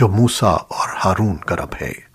جو موسیٰ اور ہارون کا رب ہے۔